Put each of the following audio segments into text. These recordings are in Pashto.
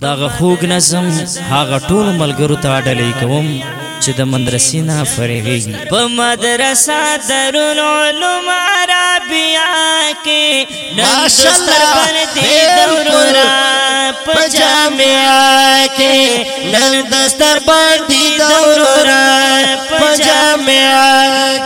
دغه خوږ نظم هغه ټول ملګرو ته ډلې کوم چې د مدرسې نه فرغېږي په مدرسه درون علوم عربیا کې ماشاءالله پر دې دورا په جامعه کې نن دستر پر دې دورا په جامعه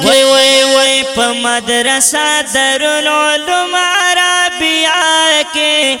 کې وای وای وای په مدرسه درون علوم عربیا کې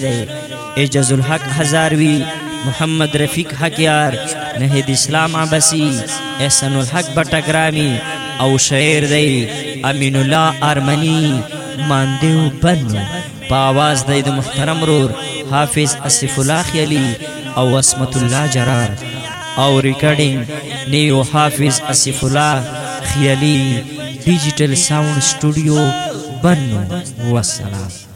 دی اعجاز الحق هزاروی محمد رفیق حقیار نهید اسلام عباسی احسن الحق بټګرامی او شاعر دی امین الله ارمنی ماندیو بنو په आवाज دی د محترم رور حافظ اسف الله خیلی او اسمت الله جرار او ریکارډینګ نیو حافظ اسف الله خیلی ډیجیټل ساوند سټوډیو بنو والسلام